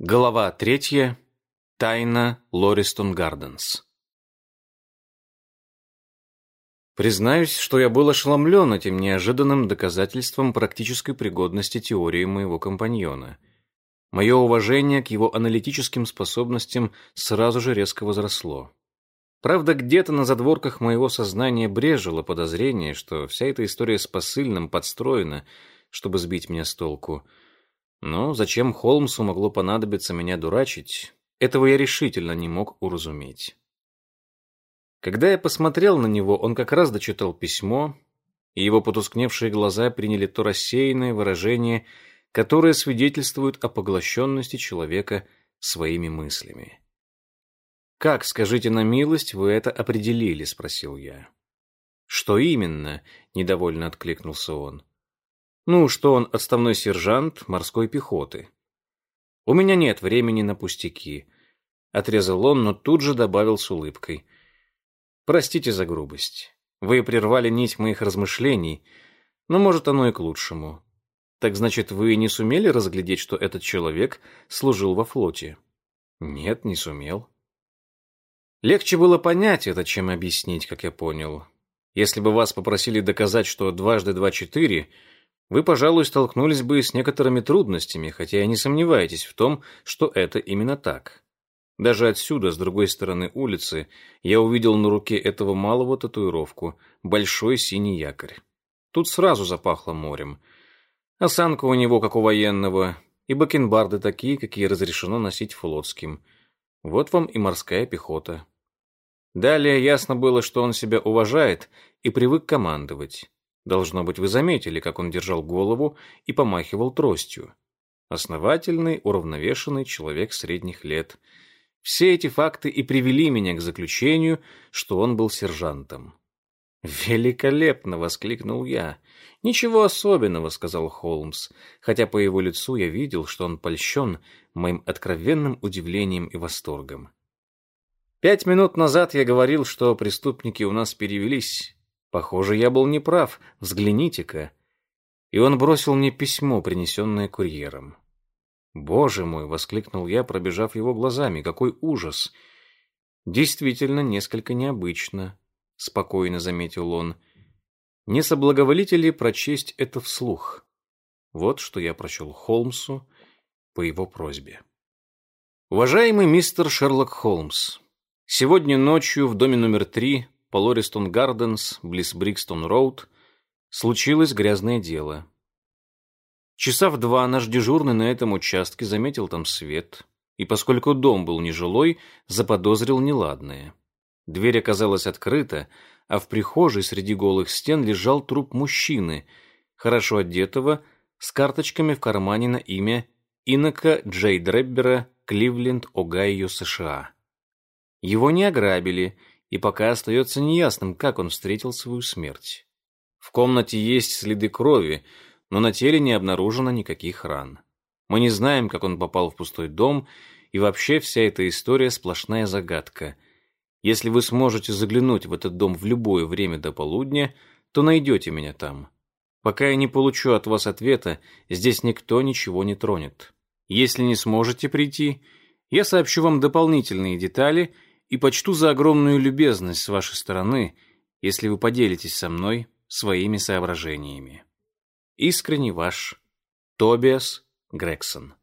Глава третья. Тайна Лористон Гарденс. Признаюсь, что я был ошеломлен этим неожиданным доказательством практической пригодности теории моего компаньона. Мое уважение к его аналитическим способностям сразу же резко возросло. Правда, где-то на задворках моего сознания брежило подозрение, что вся эта история с посыльным подстроена, чтобы сбить меня с толку — но зачем Холмсу могло понадобиться меня дурачить, этого я решительно не мог уразуметь. Когда я посмотрел на него, он как раз дочитал письмо, и его потускневшие глаза приняли то рассеянное выражение, которое свидетельствует о поглощенности человека своими мыслями. «Как, скажите на милость, вы это определили?» — спросил я. «Что именно?» — недовольно откликнулся он. Ну, что он отставной сержант морской пехоты. У меня нет времени на пустяки. Отрезал он, но тут же добавил с улыбкой. Простите за грубость. Вы прервали нить моих размышлений, но, может, оно и к лучшему. Так значит, вы не сумели разглядеть, что этот человек служил во флоте? Нет, не сумел. Легче было понять это, чем объяснить, как я понял. Если бы вас попросили доказать, что дважды два четыре — вы, пожалуй, столкнулись бы с некоторыми трудностями, хотя и не сомневаетесь в том, что это именно так. Даже отсюда, с другой стороны улицы, я увидел на руке этого малого татуировку большой синий якорь. Тут сразу запахло морем. Осанка у него, как у военного, и бакенбарды такие, какие разрешено носить флотским. Вот вам и морская пехота. Далее ясно было, что он себя уважает и привык командовать. Должно быть, вы заметили, как он держал голову и помахивал тростью. Основательный, уравновешенный человек средних лет. Все эти факты и привели меня к заключению, что он был сержантом. «Великолепно!» — воскликнул я. «Ничего особенного», — сказал Холмс, хотя по его лицу я видел, что он польщен моим откровенным удивлением и восторгом. Пять минут назад я говорил, что преступники у нас перевелись. Похоже, я был неправ. Взгляните-ка. И он бросил мне письмо, принесенное курьером. «Боже мой!» — воскликнул я, пробежав его глазами. «Какой ужас!» «Действительно, несколько необычно», — спокойно заметил он. «Не соблаговолите ли прочесть это вслух?» Вот что я прочел Холмсу по его просьбе. «Уважаемый мистер Шерлок Холмс, сегодня ночью в доме номер три по Лористон Гарденс, близ Брикстон Роуд, случилось грязное дело. Часа в два наш дежурный на этом участке заметил там свет, и поскольку дом был нежилой, заподозрил неладное. Дверь оказалась открыта, а в прихожей среди голых стен лежал труп мужчины, хорошо одетого, с карточками в кармане на имя Инока Джей Дреббера, Кливленд, Огайо, США. Его не ограбили — и пока остается неясным, как он встретил свою смерть. В комнате есть следы крови, но на теле не обнаружено никаких ран. Мы не знаем, как он попал в пустой дом, и вообще вся эта история сплошная загадка. Если вы сможете заглянуть в этот дом в любое время до полудня, то найдете меня там. Пока я не получу от вас ответа, здесь никто ничего не тронет. Если не сможете прийти, я сообщу вам дополнительные детали и почту за огромную любезность с вашей стороны, если вы поделитесь со мной своими соображениями. Искренне ваш Тобиас Грегсон.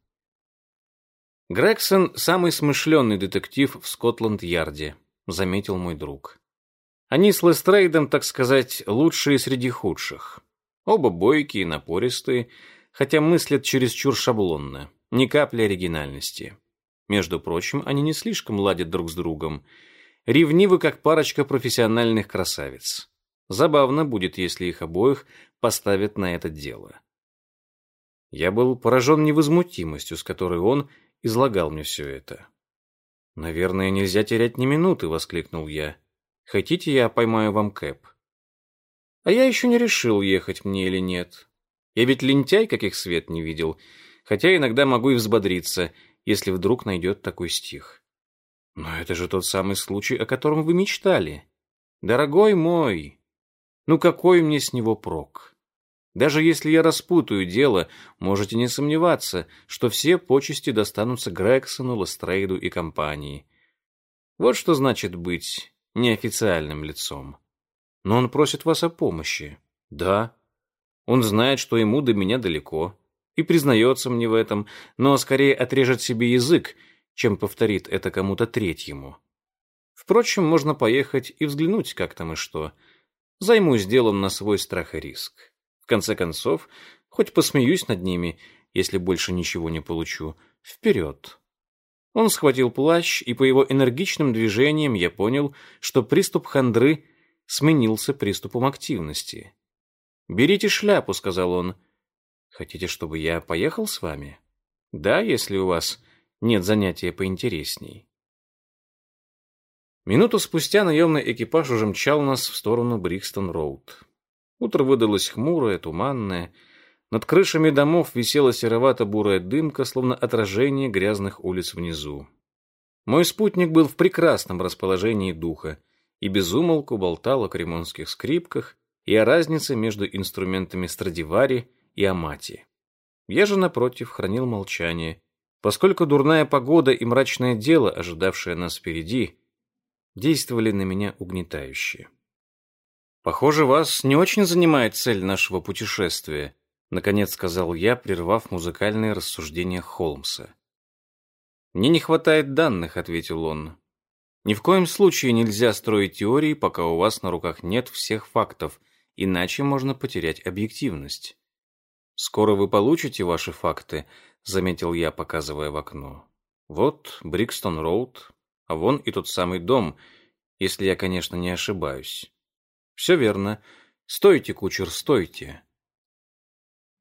Грегсон – самый смышленый детектив в Скотланд-Ярде, заметил мой друг. Они с Лестрейдом, так сказать, лучшие среди худших. Оба бойкие, напористые, хотя мыслят чересчур шаблонно, ни капли оригинальности. Между прочим, они не слишком ладят друг с другом. Ревнивы, как парочка профессиональных красавиц. Забавно будет, если их обоих поставят на это дело. Я был поражен невозмутимостью, с которой он излагал мне все это. «Наверное, нельзя терять ни минуты», — воскликнул я. «Хотите, я поймаю вам кэп?» А я еще не решил, ехать мне или нет. Я ведь лентяй, каких свет не видел, хотя иногда могу и взбодриться — если вдруг найдет такой стих. Но это же тот самый случай, о котором вы мечтали. Дорогой мой, ну какой мне с него прок? Даже если я распутаю дело, можете не сомневаться, что все почести достанутся Грексону, Лестрейду и компании. Вот что значит быть неофициальным лицом. Но он просит вас о помощи. Да. Он знает, что ему до меня далеко. И признается мне в этом, но скорее отрежет себе язык, чем повторит это кому-то третьему. Впрочем, можно поехать и взглянуть, как там и что. Займусь делом на свой страх и риск конце концов, хоть посмеюсь над ними, если больше ничего не получу. Вперед. Он схватил плащ, и по его энергичным движениям я понял, что приступ хандры сменился приступом активности. «Берите шляпу», — сказал он. «Хотите, чтобы я поехал с вами?» «Да, если у вас нет занятия поинтересней». Минуту спустя наемный экипаж уже мчал нас в сторону Брикстон-Роуд. Утро выдалось хмурое, туманное. Над крышами домов висела серовато-бурая дымка, словно отражение грязных улиц внизу. Мой спутник был в прекрасном расположении духа и безумолку болтал о кремонских скрипках и о разнице между инструментами Страдивари и Амати. Я же, напротив, хранил молчание, поскольку дурная погода и мрачное дело, ожидавшее нас впереди, действовали на меня угнетающе. «Похоже, вас не очень занимает цель нашего путешествия», наконец сказал я, прервав музыкальные рассуждения Холмса. «Мне не хватает данных», — ответил он. «Ни в коем случае нельзя строить теории, пока у вас на руках нет всех фактов, иначе можно потерять объективность». «Скоро вы получите ваши факты», — заметил я, показывая в окно. «Вот Брикстон-Роуд, а вон и тот самый дом, если я, конечно, не ошибаюсь». Все верно. Стойте, кучер, стойте.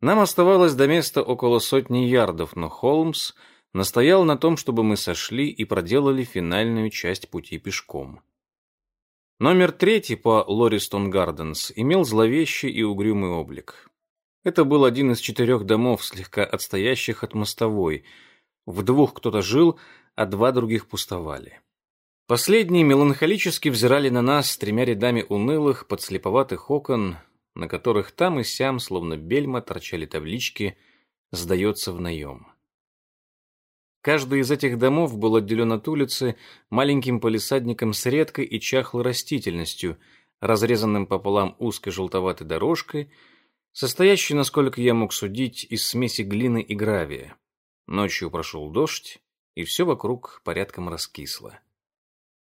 Нам оставалось до места около сотни ярдов, но Холмс настоял на том, чтобы мы сошли и проделали финальную часть пути пешком. Номер третий по Лористон Гарденс имел зловещий и угрюмый облик. Это был один из четырех домов, слегка отстоящих от мостовой. В двух кто-то жил, а два других пустовали. Последние меланхолически взирали на нас с тремя рядами унылых, подслеповатых окон, на которых там и сям, словно бельма, торчали таблички «Сдается в наем». Каждый из этих домов был отделен от улицы маленьким полисадником с редкой и чахлой растительностью, разрезанным пополам узкой желтоватой дорожкой, состоящей, насколько я мог судить, из смеси глины и гравия. Ночью прошел дождь, и все вокруг порядком раскисло.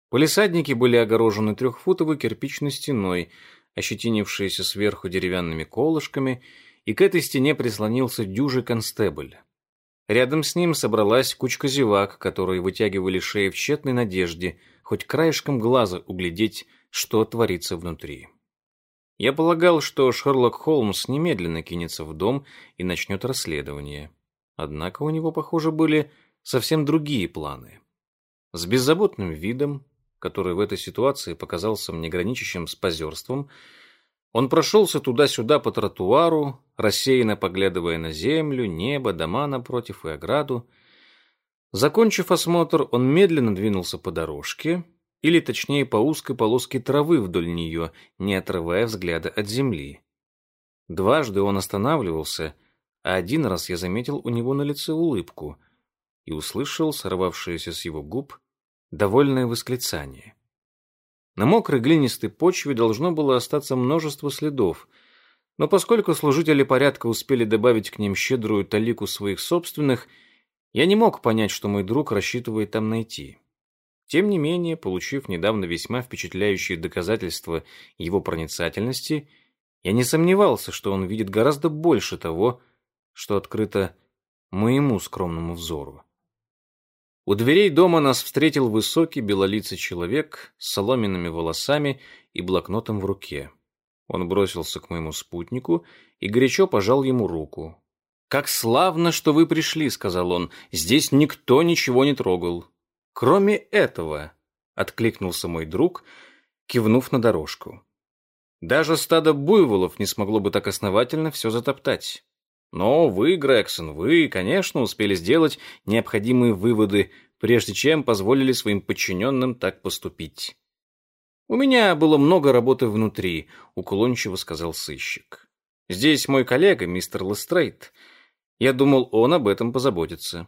Полисадники были огорожены трехфутовой кирпичной стеной, ощетинившейся сверху деревянными колышками, и к этой стене прислонился дюжий констебль. Рядом с ним собралась кучка зевак, которые вытягивали шеи в тщетной надежде хоть краешком глаза углядеть, что творится внутри. Я полагал, что Шерлок Холмс немедленно кинется в дом и начнет расследование. Однако у него, похоже, были совсем другие планы. С беззаботным видом, который в этой ситуации показался мне граничащим с позерством, он прошелся туда-сюда по тротуару, рассеянно поглядывая на землю, небо, дома напротив и ограду. Закончив осмотр, он медленно двинулся по дорожке, или точнее по узкой полоске травы вдоль нее, не отрывая взгляда от земли. Дважды он останавливался, а один раз я заметил у него на лице улыбку и услышал сорвавшееся с его губ довольное восклицание. На мокрой глинистой почве должно было остаться множество следов, но поскольку служители порядка успели добавить к ним щедрую талику своих собственных, я не мог понять, что мой друг рассчитывает там найти. Тем не менее, получив недавно весьма впечатляющие доказательства его проницательности, я не сомневался, что он видит гораздо больше того, что открыто моему скромному взору. У дверей дома нас встретил высокий белолицый человек с соломенными волосами и блокнотом в руке. Он бросился к моему спутнику и горячо пожал ему руку. «Как славно, что вы пришли», — сказал он. «Здесь никто ничего не трогал». «Кроме этого», — откликнулся мой друг, кивнув на дорожку. «Даже стадо буйволов не смогло бы так основательно все затоптать. Но вы, Грегсон, вы, конечно, успели сделать необходимые выводы, прежде чем позволили своим подчиненным так поступить. «У меня было много работы внутри», — уклончиво сказал сыщик. Здесь мой коллега, мистер Лестрейд. Я думал, он об этом позаботится.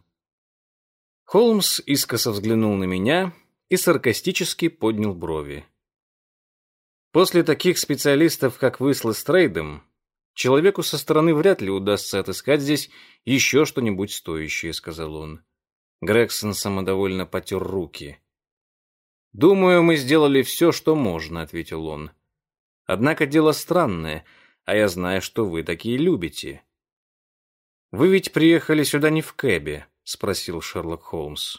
Холмс искоса взглянул на меня и саркастически поднял брови. После таких специалистов, как вы с Лестрейдом, человеку со стороны вряд ли удастся отыскать здесь еще что-нибудь стоящее, сказал он. Грегсон самодовольно потер руки. «Думаю, мы сделали все, что можно», — ответил он. «Однако дело странное, а я знаю, что вы такие любите». «Вы ведь приехали сюда не в кэбе?» — спросил Шерлок Холмс.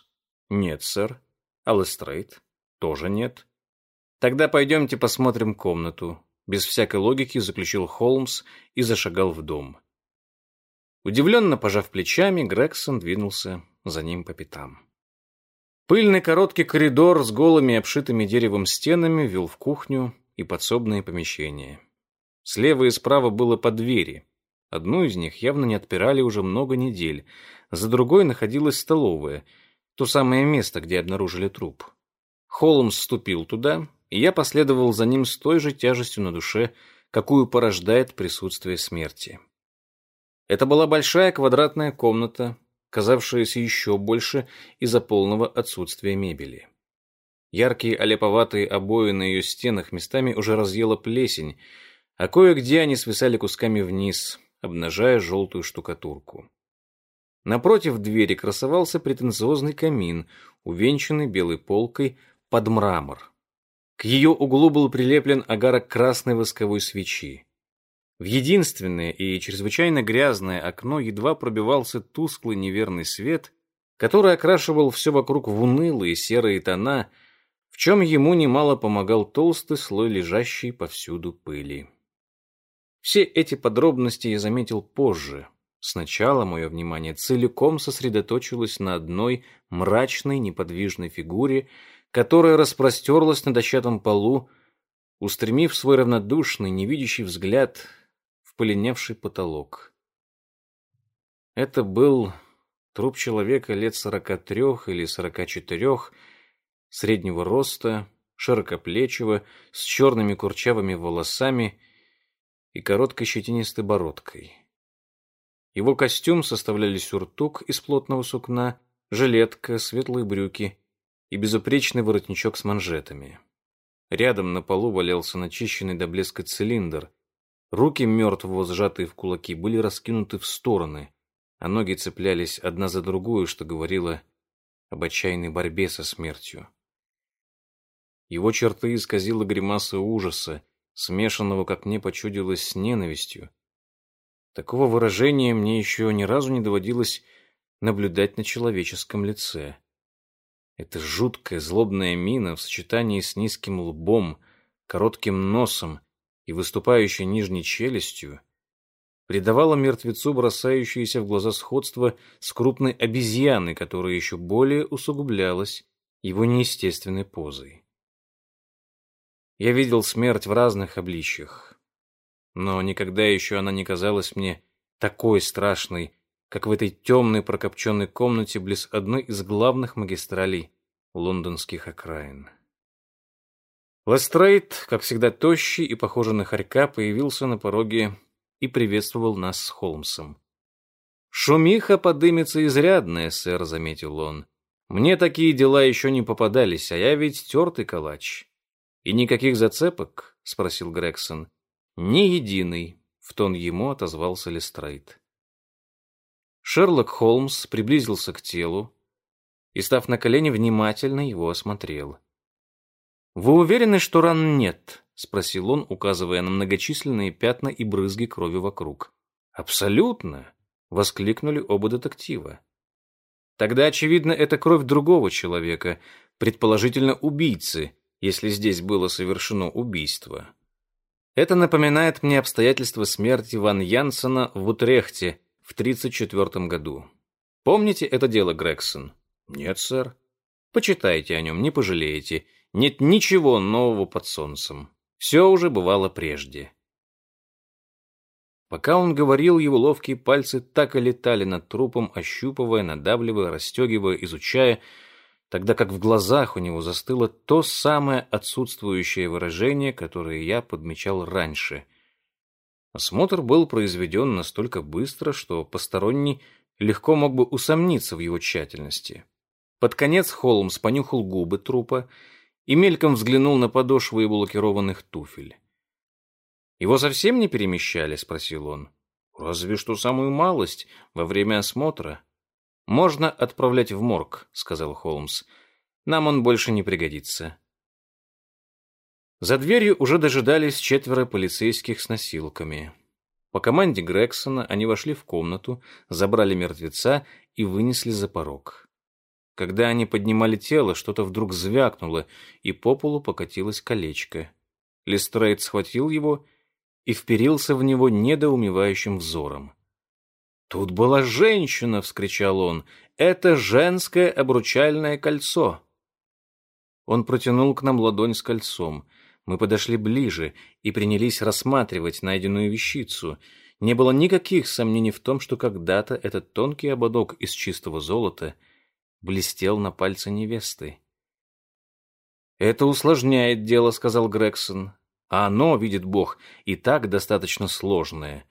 «Нет, сэр. А Лестрейд?» «Тоже нет». Тогда пойдемте посмотрим комнату. Без всякой логики заключил Холмс и зашагал в дом. Удивленно пожав плечами, Грегсон двинулся за ним по пятам. Пыльный короткий коридор с голыми обшитыми деревом стенами вел в кухню и подсобные помещения. Слева и справа было по двери. Одну из них явно не отпирали уже много недель. За другой находилась столовая, то самое место, где обнаружили труп. Холмс вступил туда и я последовал за ним с той же тяжестью на душе, какую порождает присутствие смерти. Это была большая квадратная комната, казавшаяся еще больше из-за полного отсутствия мебели. Яркие олеповатые обои на ее стенах местами уже разъела плесень, а кое-где они свисали кусками вниз, обнажая желтую штукатурку. Напротив двери красовался претенциозный камин, увенчанный белой полкой под мрамор. К ее углу был прилеплен агарок красной восковой свечи. В единственное и чрезвычайно грязное окно едва пробивался тусклый неверный свет, который окрашивал все вокруг в унылые серые тона, в чем ему немало помогал толстый слой лежащей повсюду пыли. Все эти подробности я заметил позже. Сначала мое внимание целиком сосредоточилось на одной мрачной неподвижной фигуре, которая распростерлась на дощатом полу, устремив свой равнодушный, невидящий взгляд в полинявший потолок. Это был труп человека лет сорока трех или сорока четырех, среднего роста, широкоплечего, с черными курчавыми волосами и короткой щетинистой бородкой. Его костюм составляли сюртук из плотного сукна, жилетка, светлые брюки и безупречный воротничок с манжетами. Рядом на полу валялся начищенный до блеска цилиндр. Руки мертвого, сжатые в кулаки, были раскинуты в стороны, а ноги цеплялись одна за другую, что говорило об отчаянной борьбе со смертью. Его черты исказила гримаса ужаса, смешанного, как мне почудилось, с ненавистью. Такого выражения мне еще ни разу не доводилось наблюдать на человеческом лице. Эта жуткая злобная мина в сочетании с низким лбом, коротким носом и выступающей нижней челюстью придавала мертвецу бросающееся в глаза сходство с крупной обезьяной, которая еще более усугублялась его неестественной позой. Я видел смерть в разных обличьях, но никогда еще она не казалась мне такой страшной, как в этой темной прокопченной комнате близ одной из главных магистралей лондонских окраин. Лестрейд, как всегда тощий и похожий на хорька, появился на пороге и приветствовал нас с Холмсом. «Шумиха подымется изрядная, сэр», — заметил он. «Мне такие дела еще не попадались, а я ведь тертый калач». «И никаких зацепок?» — спросил Грегсон. «Ни единый», — в тон ему отозвался Лестрейд. Шерлок Холмс приблизился к телу и, став на колени, внимательно его осмотрел. «Вы уверены, что ран нет?» — спросил он, указывая на многочисленные пятна и брызги крови вокруг. «Абсолютно!» — воскликнули оба детектива. «Тогда, очевидно, это кровь другого человека, предположительно убийцы, если здесь было совершено убийство. Это напоминает мне обстоятельства смерти Ван Янсена в Утрехте в 1934 году. Помните это дело, Грегсон? Нет, сэр. Почитайте о нем, не пожалеете. Нет ничего нового под солнцем. Все уже бывало прежде. Пока он говорил, его ловкие пальцы так и летали над трупом, ощупывая, надавливая, расстегивая, изучая, тогда как в глазах у него застыло то самое отсутствующее выражение, которое я подмечал раньше. Осмотр был произведен настолько быстро, что посторонний легко мог бы усомниться в его тщательности. Под конец Холмс понюхал губы трупа и мельком взглянул на подошвы его лакированных туфель. «Его совсем не перемещали?» — спросил он. «Разве что самую малость во время осмотра». «Можно отправлять в морг», — сказал Холмс. «Нам он больше не пригодится». За дверью уже дожидались четверо полицейских с носилками. По команде Грексона они вошли в комнату, забрали мертвеца и вынесли за порог. Когда они поднимали тело, что-то вдруг звякнуло, и по полу покатилось колечко. Лестрейд схватил его и вперился в него недоумевающим взором. «Тут была женщина!» — вскричал он. «Это женское обручальное кольцо!» Он протянул к нам ладонь с кольцом. Мы подошли ближе и принялись рассматривать найденную вещицу. Не было никаких сомнений в том, что когда-то этот тонкий ободок из чистого золота блестел на пальце невесты. «Это усложняет дело», — сказал Грегсон. «А оно, видит Бог, и так достаточно сложное».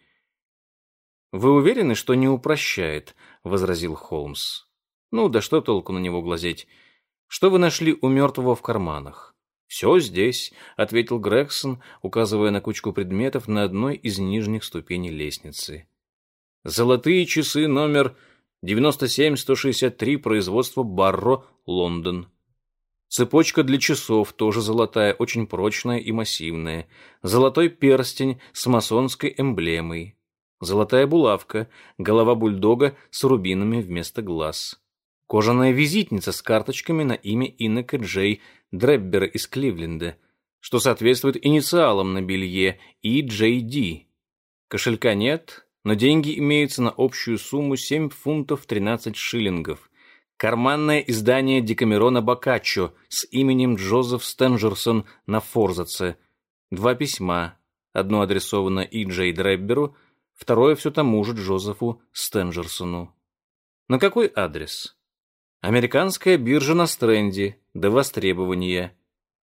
«Вы уверены, что не упрощает?» — возразил Холмс. «Ну, да что толку на него глазеть? Что вы нашли у мертвого в карманах?» «Все здесь», — ответил Грегсон, указывая на кучку предметов на одной из нижних ступеней лестницы. «Золотые часы номер 97163 производства Барро, Лондон. Цепочка для часов, тоже золотая, очень прочная и массивная. Золотой перстень с масонской эмблемой. Золотая булавка, голова бульдога с рубинами вместо глаз. Кожаная визитница с карточками на имя Иннека Джей Дреббера из Кливленда, что соответствует инициалам на белье EJD. Кошелька нет, но деньги имеются на общую сумму 7 фунтов 13 шиллингов. Карманное издание Декамерона Боккаччо с именем Джозеф Стенджерсон на форзаце. Два письма. Одно адресовано И. Джей Дребберу, второе все тому же Джозефу Стенджерсону. На какой адрес? Американская биржа на стренде, до востребования.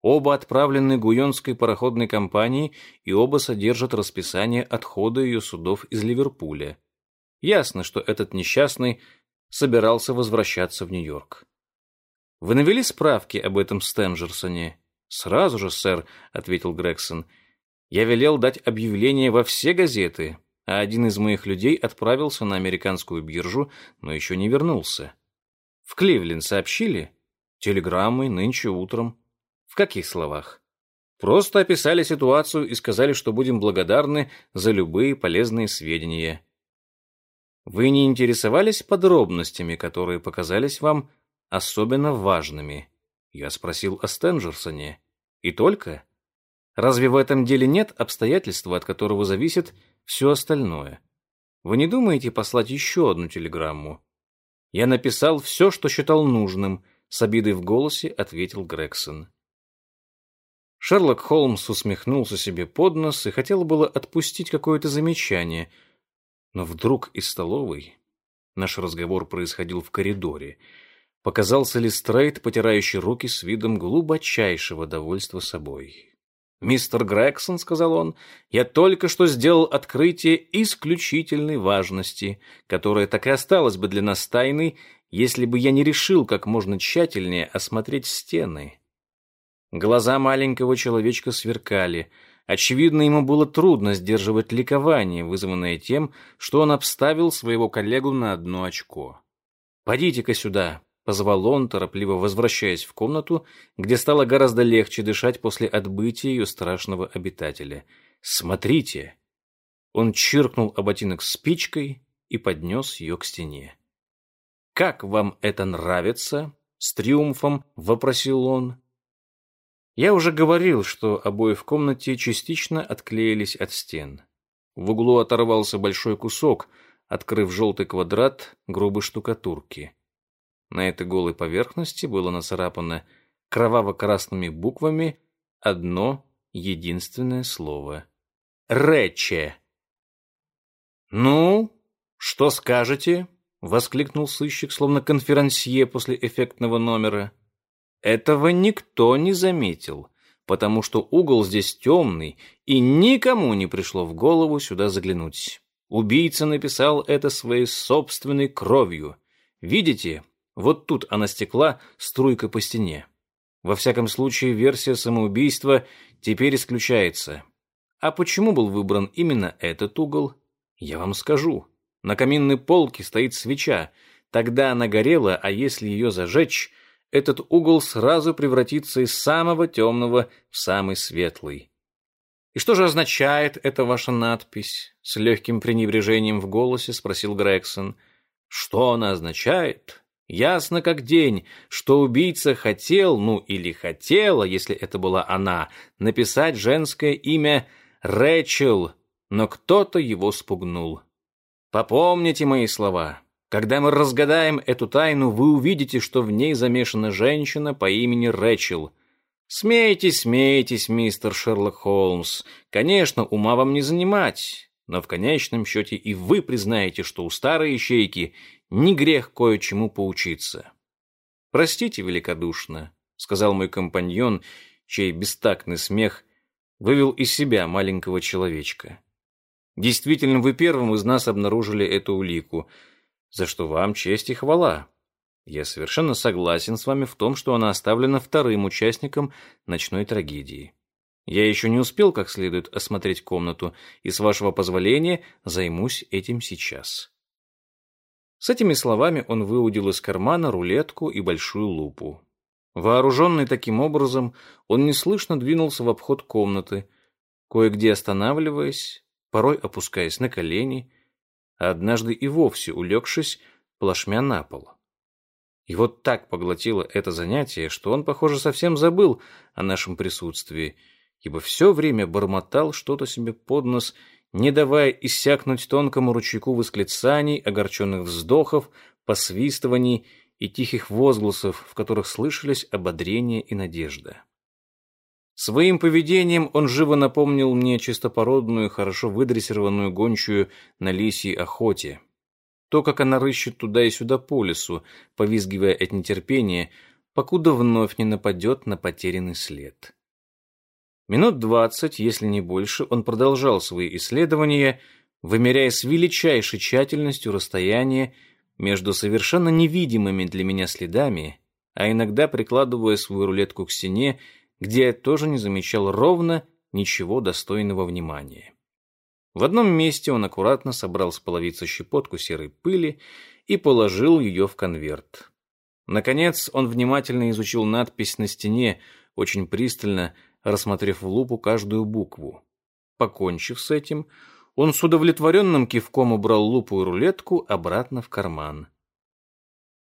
Оба отправлены Гуйонской пароходной компанией и оба содержат расписание отхода ее судов из Ливерпуля. Ясно, что этот несчастный собирался возвращаться в Нью-Йорк. Вы навели справки об этом Стенджерсоне? Сразу же, сэр, ответил Грегсон. Я велел дать объявление во все газеты, а один из моих людей отправился на американскую биржу, но еще не вернулся. В Кливленд сообщили? Телеграммой нынче утром. В каких словах? Просто описали ситуацию и сказали, что будем благодарны за любые полезные сведения. Вы не интересовались подробностями, которые показались вам особенно важными? Я спросил о Стенджерсоне. И только? Разве в этом деле нет обстоятельства, от которого зависит все остальное? Вы не думаете послать еще одну телеграмму? Я написал все, что считал нужным, с обидой в голосе ответил Грегсон. Шерлок Холмс усмехнулся себе под нос и хотел было отпустить какое-то замечание, но вдруг из столовой наш разговор происходил в коридоре. Показался Листрейд, потирающий руки с видом глубочайшего довольства собой. «Мистер Грегсон», — сказал он, — «я только что сделал открытие исключительной важности, которое так и осталось бы для нас тайной, если бы я не решил как можно тщательнее осмотреть стены». Глаза маленького человечка сверкали. Очевидно, ему было трудно сдерживать ликование, вызванное тем, что он обставил своего коллегу на одно очко. «Подите-ка сюда», Позвал он, торопливо возвращаясь в комнату, где стало гораздо легче дышать после отбытия ее страшного обитателя. «Смотрите!» Он чиркнул об ботинок спичкой и поднес ее к стене. «Как вам это нравится?» — с триумфом вопросил он. Я уже говорил, что обои в комнате частично отклеились от стен. В углу оторвался большой кусок, открыв желтый квадрат грубой штукатурки. На этой голой поверхности было нацарапано кроваво-красными буквами одно единственное слово. «Рече». «Ну, что скажете?» — воскликнул сыщик, словно конферансье после эффектного номера. «Этого никто не заметил. потому что угол здесь темный, и никому не пришло в голову сюда заглянуть. Убийца написал это своей собственной кровью. Видите, вот тут она стекла струйка по стене. Во всяком случае, версия самоубийства теперь исключается. А почему был выбран именно этот угол? Я вам скажу. На каминной полке стоит свеча. Тогда она горела, а если ее зажечь, этот угол сразу превратится из самого темного в самый светлый. «И что же означает эта ваша надпись?» С легким пренебрежением в голосе спросил Грегсон. «Что она означает? Ясно как день, что убийца хотел, ну или хотела, если это была она, написать женское имя Рэчел, но кто-то его спугнул. Попомните мои слова. Когда мы разгадаем эту тайну, вы увидите, что в ней замешана женщина по имени Рэчел. Смейтесь, смейтесь, мистер Шерлок Холмс. Конечно, ума вам не занимать, но в конечном счете и вы признаете, что у старой ищейки не грех кое-чему поучиться. Простите великодушно, сказал мой компаньон, чей бестактный смех вывел из себя маленького человечка. Действительно, вы первым из нас обнаружили эту улику, за что вам честь и хвала. Я совершенно согласен с вами в том, что она оставлена вторым участником ночной трагедии. Я еще не успел как следует осмотреть комнату, и, с вашего позволения, займусь этим сейчас. С этими словами он выудил из кармана рулетку и большую лупу. Вооруженный таким образом, он неслышно двинулся в обход комнаты, кое-где останавливаясь, порой опускаясь на колени, а однажды и вовсе улегшись плашмя на пол. И вот так поглотило это занятие, что он, похоже, совсем забыл о нашем присутствии, ибо все время бормотал что-то себе под нос, не давая иссякнуть тонкому ручейку восклицаний, огорченных вздохов, посвистываний и тихих возгласов, в которых слышались ободрение и надежда. Своим поведением он живо напомнил мне чистопородную, хорошо выдрессированную гончую на лисьей охоте. То, как она рыщет туда и сюда по лесу, повизгивая от нетерпения, покуда вновь не нападет на потерянный след. Минут двадцать, если не больше, он продолжал свои исследования, вымеряя с величайшей тщательностью расстояние между совершенно невидимыми для меня следами, а иногда прикладывая свою рулетку к стене, где я тоже не замечал ровно ничего достойного внимания. В одном месте он аккуратно собрал с половицы щепотку серой пыли и положил ее в конверт. Наконец он внимательно изучил надпись на стене, очень пристально рассмотрев в лупу каждую букву. Покончив с этим, он с удовлетворенным кивком убрал лупу и рулетку обратно в карман.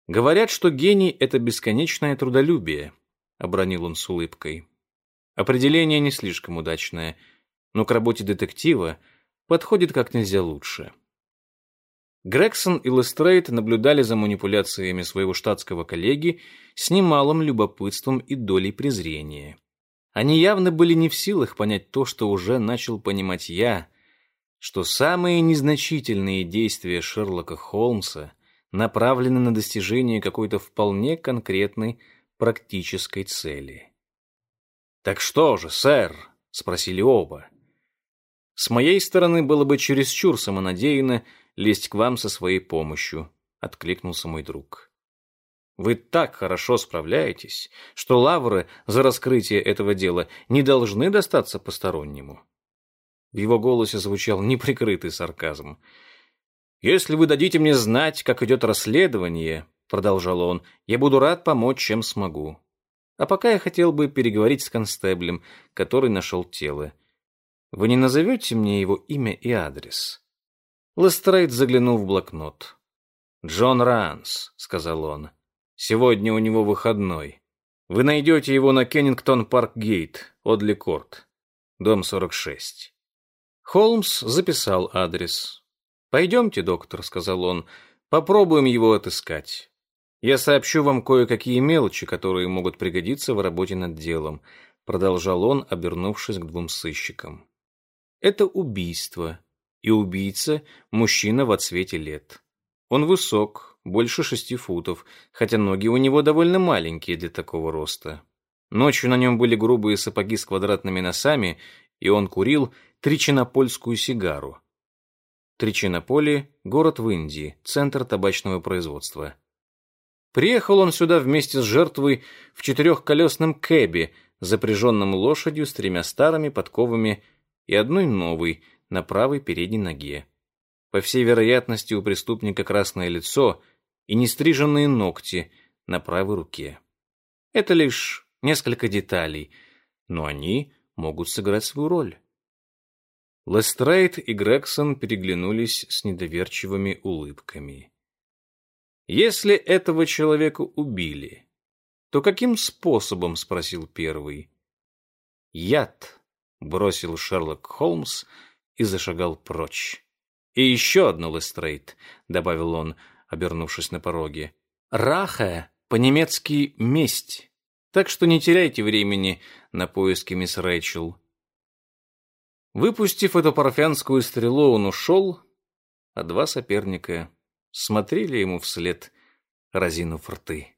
«Говорят, что гений — это бесконечное трудолюбие», — обронил он с улыбкой. Определение не слишком удачное, но к работе детектива подходит как нельзя лучше. Грегсон и Лестрейд наблюдали за манипуляциями своего штатского коллеги с немалым любопытством и долей презрения. Они явно были не в силах понять то, что уже начал понимать я — что самые незначительные действия Шерлока Холмса направлены на достижение какой-то вполне конкретной практической цели. «Так что же, сэр?» — спросили оба. «С моей стороны было бы чересчур самонадеянно лезть к вам со своей помощью», — откликнулся мой друг. «Вы так хорошо справляетесь, что лавры за раскрытие этого дела не должны достаться постороннему. В его голосе звучал неприкрытый сарказм. «Если вы дадите мне знать, как идет расследование», — продолжал он, — «я буду рад помочь, чем смогу. А пока я хотел бы переговорить с констеблем, который нашел тело. Вы не назовете мне его имя и адрес?» Лестрейд заглянул в блокнот. «Джон Ранс», — сказал он. «Сегодня у него выходной. Вы найдете его на Кеннингтон-Парк-Гейт, Одли Корт, дом 46. Холмс записал адрес. «Пойдемте, доктор», — сказал он, — «попробуем его отыскать. Я сообщу вам кое-какие мелочи, которые могут пригодиться в работе над делом», — продолжал он, обернувшись к двум сыщикам. «Это убийство, и убийца — мужчина в отсвете лет. Он высок, больше шести футов, хотя ноги у него довольно маленькие для такого роста. Ночью на нем были грубые сапоги с квадратными носами, и он курил тричинопольскую сигару. Тричинополи — город в Индии, центр табачного производства. Приехал он сюда вместе с жертвой в четырехколесном кэбе, запряженном лошадью с тремя старыми подковами и одной новой на правой передней ноге. По всей вероятности, у преступника красное лицо и нестриженные ногти на правой руке. Это лишь несколько деталей, но они могут сыграть свою роль. Лестрейд и Грегсон переглянулись с недоверчивыми улыбками. «Если этого человека убили, то каким способом?» — спросил первый. «Яд», — бросил Шерлок Холмс и зашагал прочь. «И еще одно, Лестрейд», — добавил он, обернувшись на пороге. «Раха, по-немецки «месть». Так что не теряйте времени на поиски мисс Рэйчел. Выпустив эту парфянскую стрелу, он ушел, а два соперника смотрели ему вслед, разинув рты.